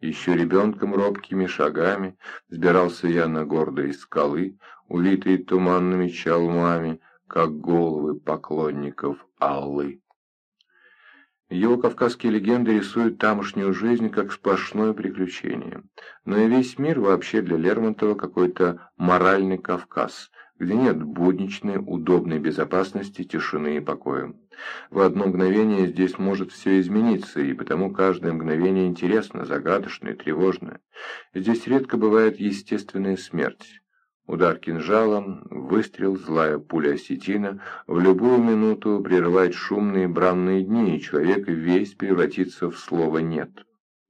Еще ребенком робкими шагами Взбирался я на гордые скалы, Увитые туманными чалмами, Как головы поклонников Аллы. Его кавказские легенды рисуют тамошнюю жизнь как сплошное приключение. Но и весь мир вообще для Лермонтова какой-то моральный Кавказ, где нет будничной, удобной безопасности, тишины и покоя. В одно мгновение здесь может все измениться, и потому каждое мгновение интересно, загадочно и тревожно. Здесь редко бывает естественная смерть. Удар кинжалом, выстрел, злая пуля осетина в любую минуту прерывает шумные бранные дни, и человек весь превратится в слово «нет».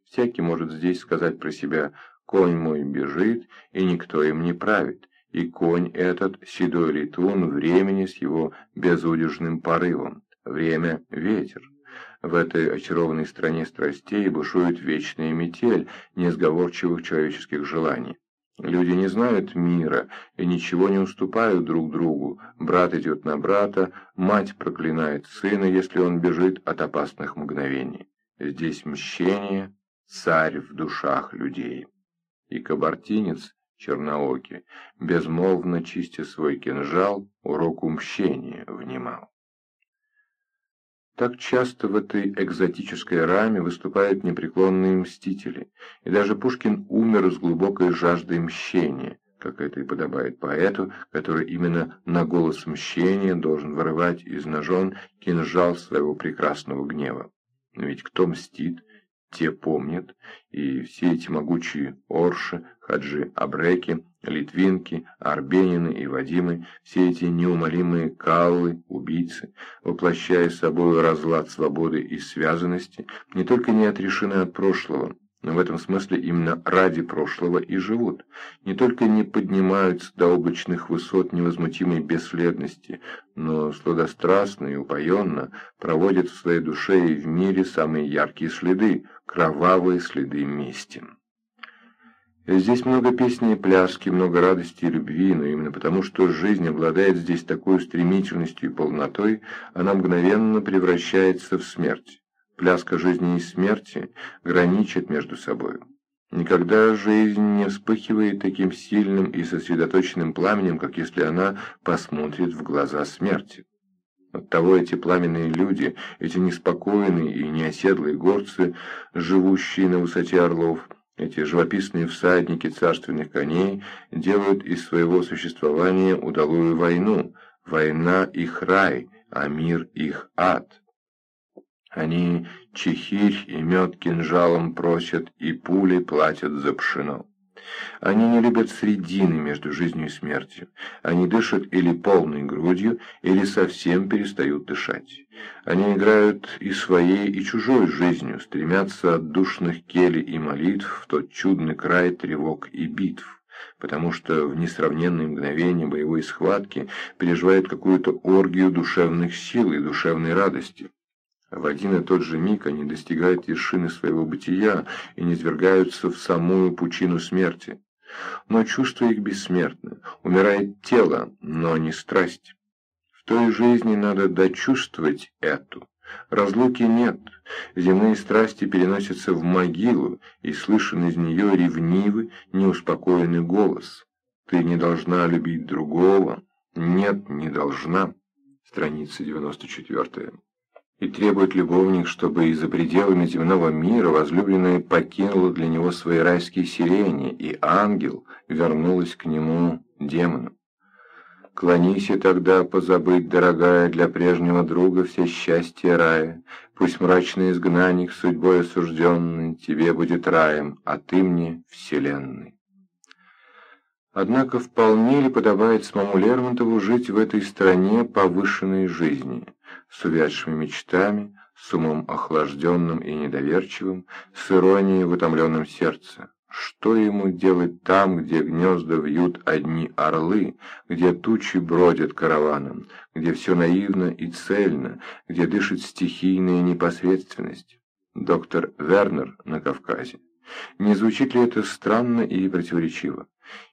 Всякий может здесь сказать про себя «конь мой бежит, и никто им не правит» и конь этот, седой летун, времени с его безудержным порывом. Время — ветер. В этой очарованной стране страстей бушует вечная метель несговорчивых человеческих желаний. Люди не знают мира и ничего не уступают друг другу. Брат идет на брата, мать проклинает сына, если он бежит от опасных мгновений. Здесь мщение, царь в душах людей. И кабартинец черноокий, безмолвно чистя свой кинжал, уроку мщения внимал. Так часто в этой экзотической раме выступают непреклонные мстители, и даже Пушкин умер с глубокой жаждой мщения, как это и подобает поэту, который именно на голос мщения должен вырывать из ножен кинжал своего прекрасного гнева. Но ведь кто мстит, те помнят, и все эти могучие Орши, Хаджи Абреки, Литвинки, Арбенины и Вадимы, все эти неумолимые каллы, убийцы, воплощая собой разлад свободы и связанности, не только не отрешены от прошлого, но в этом смысле именно ради прошлого и живут. Не только не поднимаются до облачных высот невозмутимой бесследности, но сладострастно и упоенно проводят в своей душе и в мире самые яркие следы, кровавые следы мести. Здесь много песни и пляски, много радости и любви, но именно потому, что жизнь обладает здесь такой стремительностью и полнотой, она мгновенно превращается в смерть пляска жизни и смерти граничат между собой. Никогда жизнь не вспыхивает таким сильным и сосредоточенным пламенем, как если она посмотрит в глаза смерти. Оттого эти пламенные люди, эти неспокойные и неоседлые горцы, живущие на высоте орлов, эти живописные всадники царственных коней делают из своего существования удалую войну, война их рай, а мир их ад. Они чехирь и мед кинжалом просят, и пули платят за пшено. Они не любят средины между жизнью и смертью. Они дышат или полной грудью, или совсем перестают дышать. Они играют и своей, и чужой жизнью, стремятся от душных келей и молитв в тот чудный край тревог и битв потому что в несравненные мгновения боевой схватки переживают какую-то оргию душевных сил и душевной радости. В один и тот же миг они достигают вершины своего бытия и низвергаются в самую пучину смерти. Но чувство их бессмертно, умирает тело, но не страсть. В той жизни надо дочувствовать эту. Разлуки нет, земные страсти переносятся в могилу, и слышен из нее ревнивый, неуспокоенный голос. Ты не должна любить другого. Нет, не должна. Страница 94 и требует любовник, чтобы из-за пределами земного мира возлюбленная покинула для него свои райские сирени, и ангел вернулась к нему демоном. Клонись и тогда позабыть, дорогая, для прежнего друга все счастье рая. Пусть мрачный изгнанник, судьбой осужденный, тебе будет раем, а ты мне вселенной. Однако вполне ли подобает самому Лермонтову жить в этой стране повышенной жизни? С увядшими мечтами, с умом охлажденным и недоверчивым, с иронией в утомленном сердце. Что ему делать там, где гнезда вьют одни орлы, где тучи бродят караваном, где все наивно и цельно, где дышит стихийная непосредственность? Доктор Вернер на Кавказе. Не звучит ли это странно и противоречиво?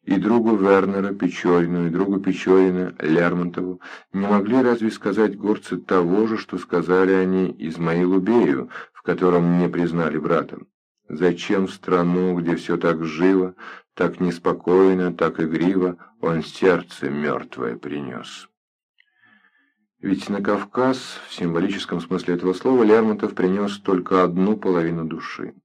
И другу Вернера Печорину, и другу Печорина Лермонтову не могли разве сказать горцы того же, что сказали они Измаилу Бею, в котором не признали братом? Зачем в страну, где все так живо, так неспокойно, так игриво, он сердце мертвое принес? Ведь на Кавказ, в символическом смысле этого слова, Лермонтов принес только одну половину души.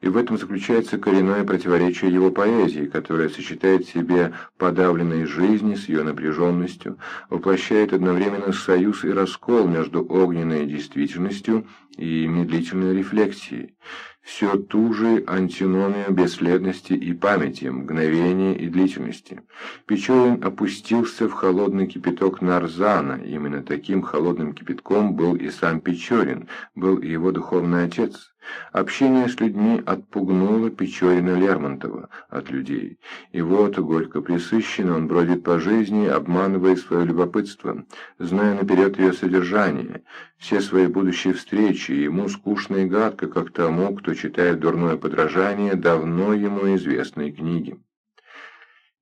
И в этом заключается коренное противоречие его поэзии, которая сочетает в себе подавленной жизни с ее напряженностью, воплощает одновременно союз и раскол между огненной действительностью и медлительной рефлексией все ту же антиномию бесследности и памяти, мгновения и длительности. Печорин опустился в холодный кипяток Нарзана, именно таким холодным кипятком был и сам Печорин, был и его духовный отец. Общение с людьми отпугнуло Печорина Лермонтова от людей. И вот, горько присыщенно, он бродит по жизни, обманывая свое любопытство, зная наперед ее содержание, все свои будущие встречи, ему скучно и гадко, как тому, кто читает дурное подражание давно ему известной книги.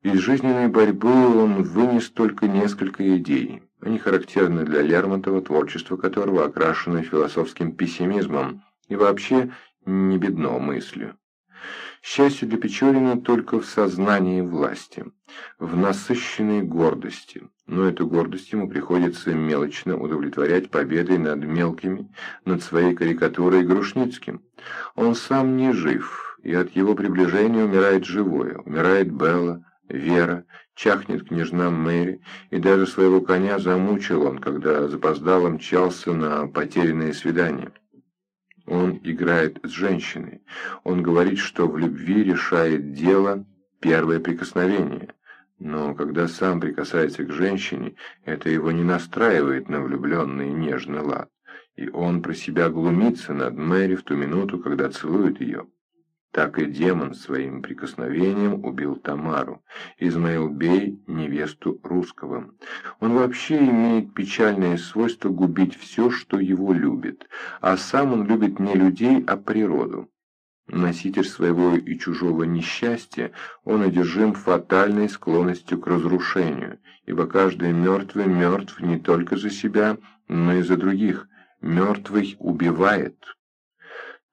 Из жизненной борьбы он вынес только несколько идей. Они характерны для Лермонтова, творчество которого окрашено философским пессимизмом, и вообще не бедно мыслью. Счастье для Печорина только в сознании власти, в насыщенной гордости, но эту гордость ему приходится мелочно удовлетворять победой над мелкими, над своей карикатурой Грушницким. Он сам не жив, и от его приближения умирает живое, умирает Белла, Вера, чахнет княжна Мэри, и даже своего коня замучил он, когда запоздало мчался на потерянное свидание. Он играет с женщиной. Он говорит, что в любви решает дело первое прикосновение. Но когда сам прикасается к женщине, это его не настраивает на влюбленный нежный лад. И он про себя глумится над Мэри в ту минуту, когда целует ее. Так и демон своим прикосновением убил Тамару, Измаил Бей – невесту русского. Он вообще имеет печальное свойство губить все, что его любит, а сам он любит не людей, а природу. Носитель своего и чужого несчастья, он одержим фатальной склонностью к разрушению, ибо каждый мертвый мертв не только за себя, но и за других. Мертвый убивает.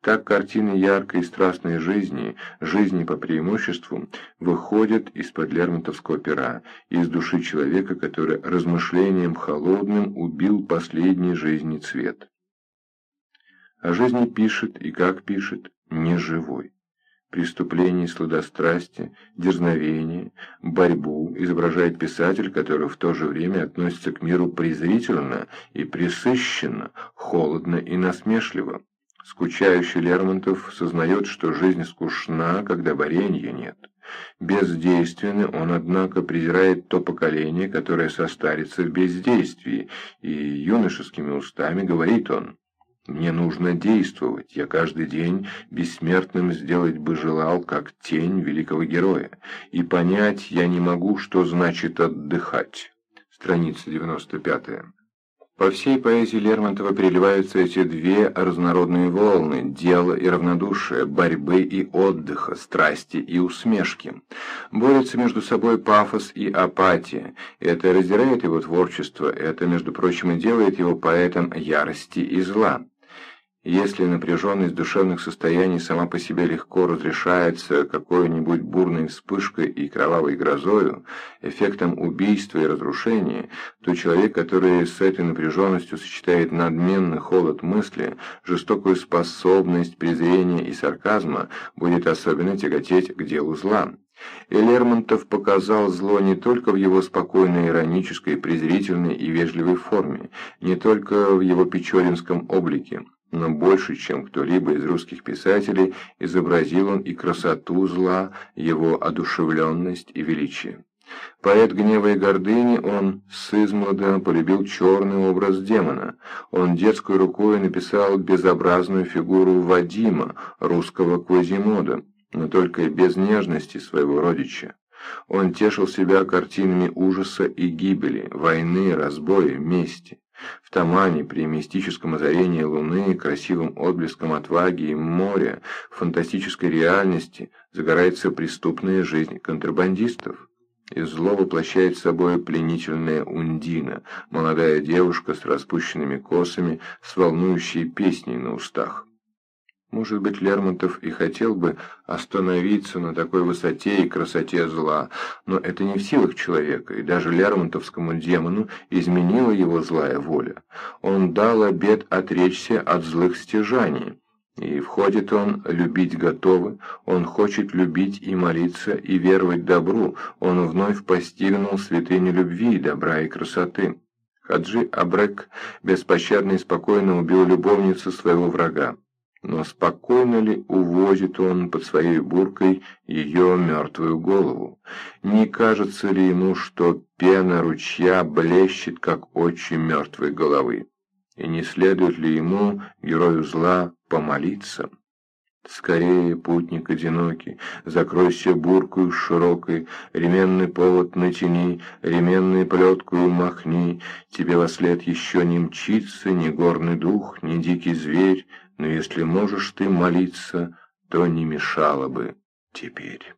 Так картины яркой и страстной жизни, жизни по преимуществу, выходят из-под Лермонтовского пера, из души человека, который размышлением холодным убил последний жизни цвет. О жизни пишет и как пишет, не живой. Преступление сладострастия, дерзновение, борьбу изображает писатель, который в то же время относится к миру презрительно и пресыщенно, холодно и насмешливо. Скучающий Лермонтов сознает, что жизнь скучна, когда варенья нет. Бездейственный он, однако, презирает то поколение, которое состарится в бездействии, и юношескими устами говорит он «Мне нужно действовать, я каждый день бессмертным сделать бы желал, как тень великого героя, и понять я не могу, что значит отдыхать». Страница 95. По всей поэзии Лермонтова переливаются эти две разнородные волны – дела и равнодушие, борьбы и отдыха, страсти и усмешки. Борются между собой пафос и апатия. Это раздирает его творчество, это, между прочим, и делает его поэтом ярости и зла. Если напряженность душевных состояний сама по себе легко разрешается какой-нибудь бурной вспышкой и кровавой грозою, эффектом убийства и разрушения, то человек, который с этой напряженностью сочетает надменный холод мысли, жестокую способность презрения и сарказма, будет особенно тяготеть к делу зла. И Лермонтов показал зло не только в его спокойной, иронической, презрительной и вежливой форме, не только в его печоринском облике, но больше, чем кто-либо из русских писателей, изобразил он и красоту зла, его одушевленность и величие. Поэт гнева и гордыни, он с измлада полюбил черный образ демона. Он детской рукой написал безобразную фигуру Вадима, русского Квазимода, но только без нежности своего родича. Он тешил себя картинами ужаса и гибели, войны, разбоя, мести. В Тамане при мистическом озарении луны, красивым отблеском отваги и моря, фантастической реальности загорается преступная жизнь контрабандистов. И зло воплощает собой пленительная Ундина, молодая девушка с распущенными косами, с волнующей песней на устах. Может быть, Лермонтов и хотел бы остановиться на такой высоте и красоте зла, но это не в силах человека, и даже лермонтовскому демону изменила его злая воля. Он дал обет отречься от злых стяжаний, и входит он любить готовы, он хочет любить и молиться, и веровать добру, он вновь постигнул святыню любви, добра и красоты. Хаджи Абрек беспощадно и спокойно убил любовницу своего врага. Но спокойно ли увозит он под своей буркой ее мертвую голову? Не кажется ли ему, что пена ручья блещет, как очи мертвой головы? И не следует ли ему, герою зла, помолиться? Скорее, путник одинокий, закройся буркою широкой, ременный повод натяни, ременный плеткую махни, тебе во след еще не мчится ни горный дух, ни дикий зверь, но если можешь ты молиться, то не мешало бы теперь.